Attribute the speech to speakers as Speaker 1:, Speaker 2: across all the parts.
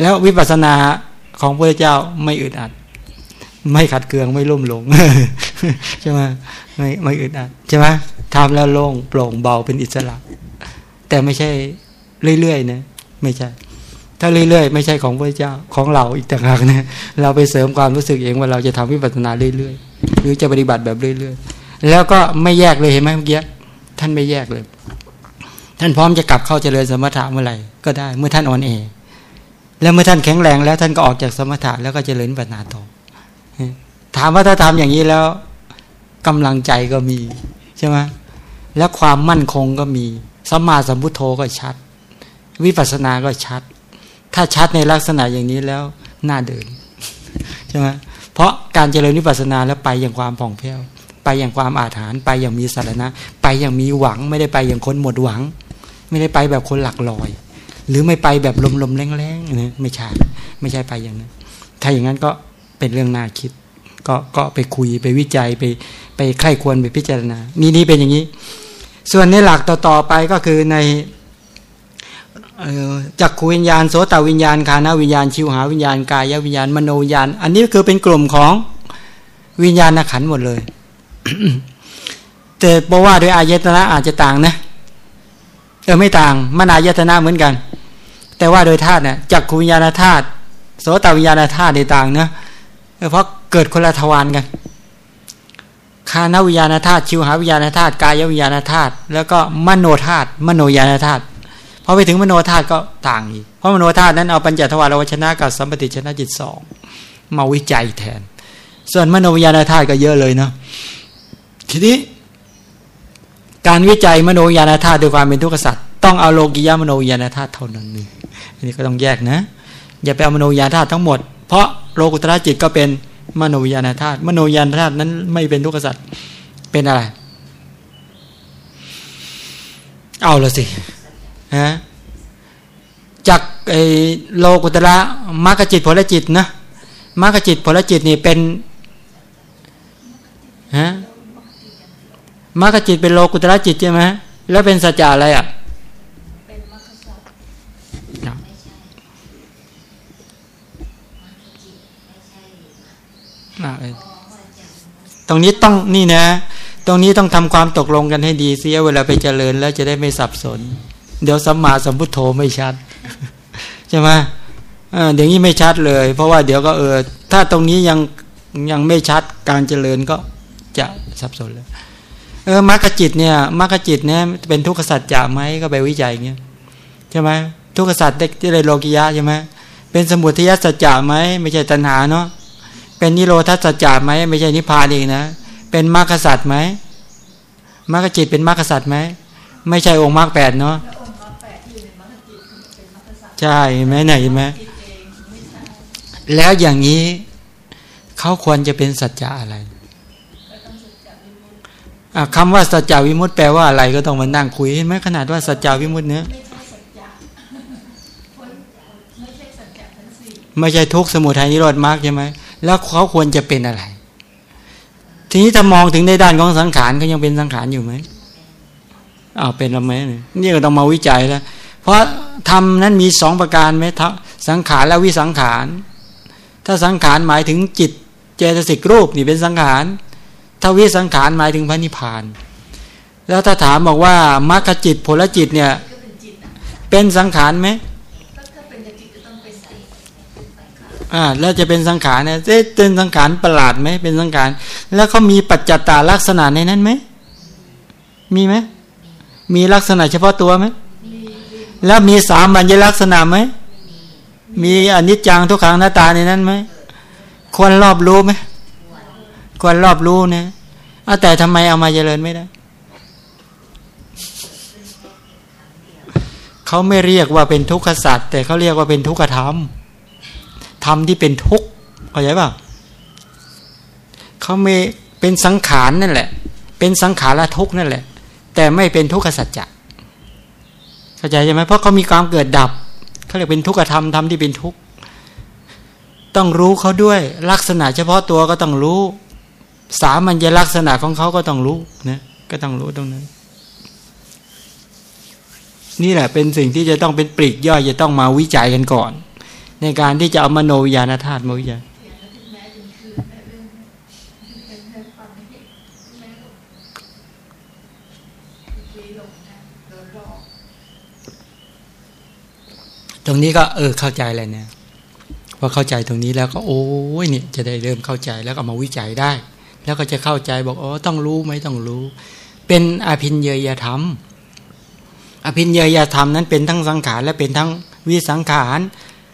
Speaker 1: แล้ววิปัสสนาของพระเจ้าไม่อึดอัด ไม่ขัดเคืองไม่ลุ่มหลงใช่ไหมไม่ไม่อึดอัดใช่ไหมทำแล้วโล่งโปร่งเบาเป็นอิสระ แต่ไม่ใช่เรื่อยๆนะไม่ใช่ ถ้าเรื่อยๆ ไม่ใช่ของพระเจ้าของเราอีกต่างหากนะเราไปเสริมความรู้สึกเองว่าเราจะทำวิปัสสนาเรื่อยๆ หรือจะปฏิบัติแบบเรื่อยๆ แล้วก็ไม่แยกเลยเห็นไหมเมื่อกี้ท่านไม่แยกเลย ท่านพร้อมจะกลับเข้าเจริญสมถะเมื่อไหร่ก็ได้เมื่อท่านอ่อนแอ แล้วเมื่อท่านแข็งแรงแล้วท่านก็ออกจากสมถะแล้วก็เจริญปัญญาต่อถามว่าถ้าทำอย่างนี้แล้วกำลังใจก็มีใช่ไหมและความมั่นคงก็มีสมมาสัมพุทโธก็ชัด วิปัสสนาก็ชัด ถ้าชัดในลักษณะอย่างนี้แล้วน่าเดินใช่ไหมเพราะการเจริญวิปัสสนาแล้วไปอย่างความผ่องแผ้วไปอย่างความอาถรรพ์ไปอย่างมีสาระไปอย่างมีหวัง ไม่ได้ไปอย่างคนหมดหวัง ไม่ได้ไปแบบคนหลักลอย หรือไม่ไปแบบลมๆแรงๆนะไม่ใช่ไม่ใช่ไปอย่างนั้น ถ้าอย่างนั้นก็เป็นเรื่องน่าคิด ก็ก็ไปคุยไปวิจัยไปไปไข้ควรไปพิจารณา นี่นี่เป็นอย่างนี้ ส่วนในหลักต่อๆไปก็คือในจักขวิญญาณโสตวิญญาณคานาวิญญาณ ชิวหาวิญญาณกายวิญญาณมโนวิญญาณ อันนี้คือเป็นกลุ่มของวิญญาณขันหมดเลย แต่บอกว่าโดยอายตนะอาจจะต่างนะเออไม่ต่างมนายตนะเหมือนกัน แต่ว่าโดยธาตุเนี่ยจักขวิญญาณธาตุโสตวิญญาณธาตุในต่างเนะเพราะเกิดคนละทวารกันคานวิญญาณธาตุชิวหาวิญญาณธาตุกายวิญญาณธาตุแล้วก็มโนธาตุมโนญาณธาตุพอไปถึงมโนธาตุก็ต่างอีกเพราะมโนธาตุนั้นเอาปัญจทวารวชนะกับสัมปติชนะจิตสองมาวิจัยแทน ส่วนมโนวิญญาณธาตุก็เยอะเลยเนาะทีนี้ การวิจัยมโนวิญญาณธาตุด้วยความเป็นทุกขสัตว์ต้องเอาโลกิยามโนวิญญาณธาตุเท่านั้นนี่อั อันนี้ก็ต้องแยกนะ อย่าไปเอามโนวิญาณธาตุทั้งหมด เพราะโลกุตระจิตก็เป็นมโนวิญาณธาตุมโนวิญาณธาตุนั้นไม่เป็นทุกขสัตว์เป็นอะไร เอาละสิฮะจากไอโลกุตระมรรคจิตผลจิตนะมรรคจิตผลจิตนี่เป็นฮะมรรคจิตเป็นโลกุตระจิตใช่ไหมแล้วเป็นสัจจะอะไรอะต รงนี้ต้องนี่นะ ตรงนี้ต้องทำความตกลงกันให้ดีเสียเวลาไปเจริญแล้วจะได้ไม่สับสน เดี๋ยวสัมมาสัมพุทโธไม่ชัดใช่ไหมเดี๋ยวนี้ไม่ชัดเลย เพราะว่าเดี๋ยวก็เออถ้าตรงนี้ยังยังไม่ชัดการเจริญก็จะสับสนเลยเออมรรคจิตเนี่ยมรรคจิตเนี่ยเป็นทุกขสัจจะไหมก็ไปวิจัยเงี้ยใช่ไหมทุกขสัจได้เลยโลกิยะใช่ไหมเป็นสมุทัยสัจจะไหมไม่ใช่ตัณหาเนาะ เป็นนิโรธาสัจจะไหมไม่ใช่นิพพานเองนะ เป็นมรรคสัตว์ไหมมรรคจิตเป็นมรรคสัตว์ไหมไม่ใช่องค์มรรคแปดเนาะใช่ไหมไหนไหมแล้วอย่างนี้เขาควรจะเป็นสัจจะอะไรคำว่าสัจจวิมุตต์แปลว่าอะไรก็ต้องมานั่งคุยเห็นไหมขนาดว่าสัจจวิมุตต์เนี้ยไม่ใช่ทุกสมุทัยนิโรธมรรคใช่ไหม แล้วเขาควรจะเป็นอะไร ทีนี้ถ้ามองถึงในด้านของสังขารก็ยังเป็นสังขารอยู่ไหมอ้าวเป็นแล้วไหมนี่ก็ต้องมาวิจัยแล้ว เพราะทำนั้นมีสองประการไหมสังขารและวิสังขาร ถ้าสังขารหมายถึงจิตเจตสิกรูปนี่เป็นสังขารถ้าวิสังขารหมายถึงพระนิพพาน แล้วถ้าถามบอกว่ามรรคจิตผลจิตเนี่ย เป็นสังขารไหม อ่าแล้วจะเป็นสังขารเนี่ยเป็นสังขารประหลาดไหมเป็นสังขาร แล้วเขามีปัจจตาลักษณะในนั้นไหมมีไหมมีลักษณะเฉพาะตัวไหมแล้วมีสามัญลักษณะไหมมีอนิจจังทุกขังหน้าตาในนั้นไหมควรรอบรู้ไหมควรรอบรู้นะแต่ทำไมเอามาเจริญไม่ได้เขาไม่เรียกว่าเป็นทุกขสัตว์แต่เขาเรียกว่าเป็นทุกขธรรม รมที่เป็นทุกข์เข้าใจป่ะเขาไม่เป็นสังขารนั่นแหละ เป็นสังขารละทุกข์นั่นแหละ แต่ไม่เป็นทุกขสัจจะเข้าใจใช่ไหมเพราะเขามีความเกิดดับเขาเรียกเป็นทุกขธรรมธรรมที่เป็นทุกข์ต้องรู้เขาด้วยลักษณะ เฉพาะตัวก็ต้องรู้ สามัญลักษณะของเขาก็ต้องรู้นะก็ต้องรู้ตรงนั้น นี่แหละเป็นสิ่งที่จะต้องเป็นปลีกย่อยจะต้องมาวิจัยกันก่อน ในการที่จะเอามโนวิญาณธาตุมวิจัยตรงนี้ก็เออเข้าใจแล้วเนี่ยพอเข้าใจตรงนี้แล้วก็โอ้ยเนี่ยจะได้เริ่มเข้าใจแล้วก็มาวิจัยได้ แล้วก็จะเข้าใจบอกอ๋อต้องรู้ไหมต้องรู้ เป็นอภินเยยธรรม อภินเยยธรรมนั้นเป็นทั้งสังขารและเป็นทั้งวิสังขาร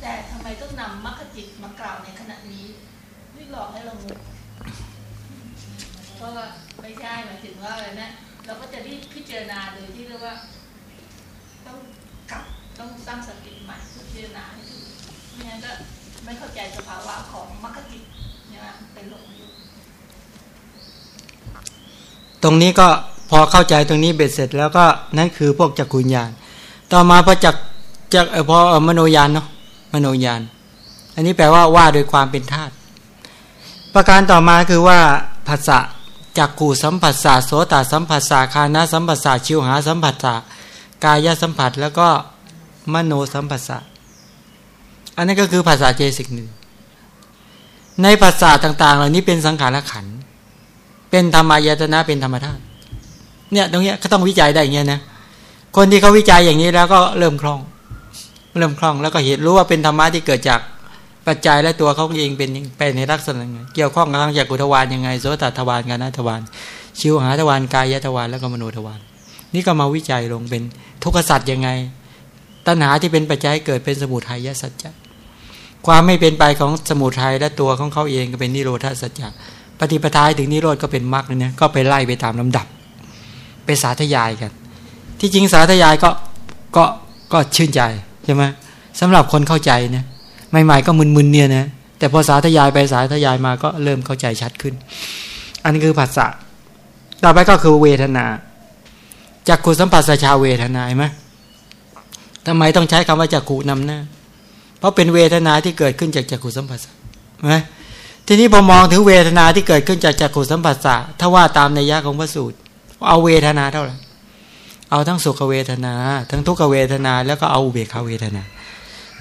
Speaker 1: แต่ทำไมต้องนำมร
Speaker 2: รคจิตมากล่าวใน
Speaker 1: ขณะนี้นี่หลอกให้เรางงเพราะว่า
Speaker 2: ไม่ใช่หมายถึงว่าอะ
Speaker 1: ไรนะ
Speaker 2: เราก็จะรีบ
Speaker 1: พิ
Speaker 2: จารณาโดยที่เรียกว่า ต้องกลับต้องสร้างสติใหม่
Speaker 1: พิจา
Speaker 2: รณาให้ถูกไม่งั้
Speaker 1: นก็ไม่
Speaker 2: เข้าใจสภาวะของมรรคจิ
Speaker 1: ต
Speaker 2: เนี่ยเป็นหลงอยู่
Speaker 1: ตรงนี้ก็พอเข้าใจตรงนี้เบ็ดเสร็จแล้วก็นั่นคือพวกจักขุญญาณต่อมาพอจักจักพอมโนญาณเนาะ มโนญาณ อันนี้แปลว่าว่าโดยความเป็นธาตุประการต่อมาคือว่าภาษะจักขูสัมผัสสะโสตสัมผัสสะคานะสัมผัสสะชิวหาสัมผัสสะกายสัมผัสแล้วก็มโนสัมผัสสะอันนี้ก็คือภาษาเจสิกหนึ่งในภาษาต่าง ๆ เหล่านี้เป็นสังขารขันเป็นธรรมายตนะเป็นธรรมธาตุเนี่ยตรงนี้ก็ต้องวิจัยได้อย่างเงี้ยนะคนที่เขาวิจัยอย่างนี้แล้วก็เริ่มคล่อง เริ่มคล่องแล้วก็เห็นรู้ว่าเป็นธรรมะที่เกิดจากปัจจัยและตัวเขาเองเป็นเป็นในลักษณะไงเกี่ยวข้องกับทางจากกุทวานยังไงโสตทวารกานาทวารชิวหาทวารกายทวารแล้วก็มโนทวารนี่ก็มาวิจัยลงเป็นทุกขสัตว์ยังไง ตัณหาที่เป็นปัจจัยเกิดเป็นสมุทัยสัจจะความไม่เป็นไปของสมุทัยและตัวของเขาเองก็เป็นนิโรธาสัจจะปฏิปทาถึงนิโรธก็เป็นมรรคเนี่ยก็ไปไล่ไปตามลำดับ ไปสาธยายกัน ที่จริงสาธยายก็ก็ก็ชื่นใจ ใช่ไหมสำหรับคนเข้าใจนี่ยใหม่ ๆ ก็มึนๆเนี่ยนะแต่พอสาธยายไปสาธยายมาก็เริ่มเข้าใจชัดขึ้น อันนี้คือภาษาต่อไปก็คือเวทนาจากขูสัมผัสชาเวทนาไหมทำไมต้องใช้คำว่าจากขูนำหน้า เพราะเป็นเวทนาที่เกิดขึ้นจากจักขูสัมผัสไหมทีนี้พอมองถึงเวทนาที่เกิดขึ้นจากจักขุสัมผัสสะถ้าว่าตามในยะของพระสูตร เอาเวทนาเท่าไหร่ เอาทั้งสุขเวทนา ทั้งทุกขเวทนา แล้วก็เอาอุเบกขาเวทนา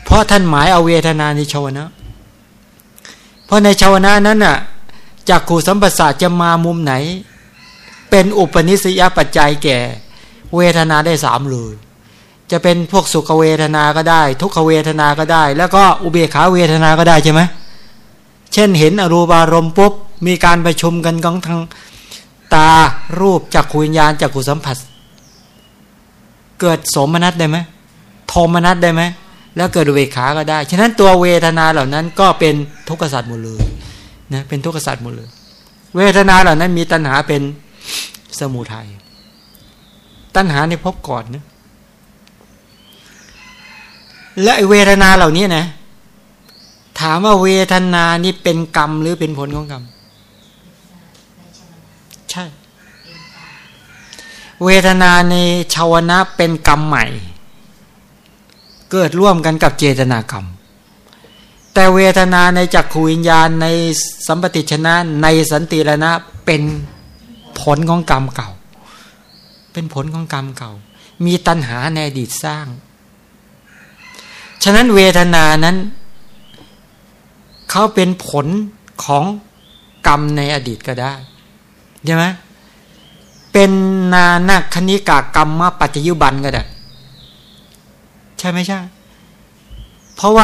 Speaker 1: เพราะท่านหมายเอาเวทนาในชาวนะ เพราะในชาวนะนั้นน่ะจากขูสัมปัสสะจะมามุมไหน เป็นอุปนิสัยปัจจัยแก่ เวทนาได้สามเลยจะเป็นพวกสุขเวทนาก็ได้ ทุกขเวทนาก็ได้ แล้วก็อุเบกขาเวทนาก็ได้ใช่ไหมเช่นเห็นอรูปารมณ์ปุ๊บมีการประชุมกันของทางตารูปจักขูวิญญาณจักขูสัมผัส เกิดสมนัตได้ไหมโทมนัตได้ไหมแล้วเกิดเวขาก็ได้ ฉะนั้นตัวเวทนาเหล่านั้นก็เป็นทุกขสัตว์หมดเลยนะเป็นทุกขสัตว์หมดเลย เวทนาเหล่านั้นมีตัณหาเป็นสมุทัยตัณหาในพบก่อนนะและเวทนาเหล่านี้นะ ถามว่าเวทนานี่เป็นกรรมหรือเป็นผลของกรรม ใช่ เวทนาในชาวนะเป็นกรรมใหม่ เกิดร่วมกันกับเจตนากรรม แต่เวทนาในจักขูวิญญาณในสัมปติชนะในสันติรณะเป็นผลของกรรมเก่า เป็นผลของกรรมเก่า มีตัณหาในอดีตสร้าง ฉะนั้นเวทนานั้นเขาเป็นผลของกรรมในอดีตก็ได้ใช่ไหม เป็นนานาคณิกากรรมมาปัจจุบันก็ได้ ใช่ไหมใช่ เพราะว่า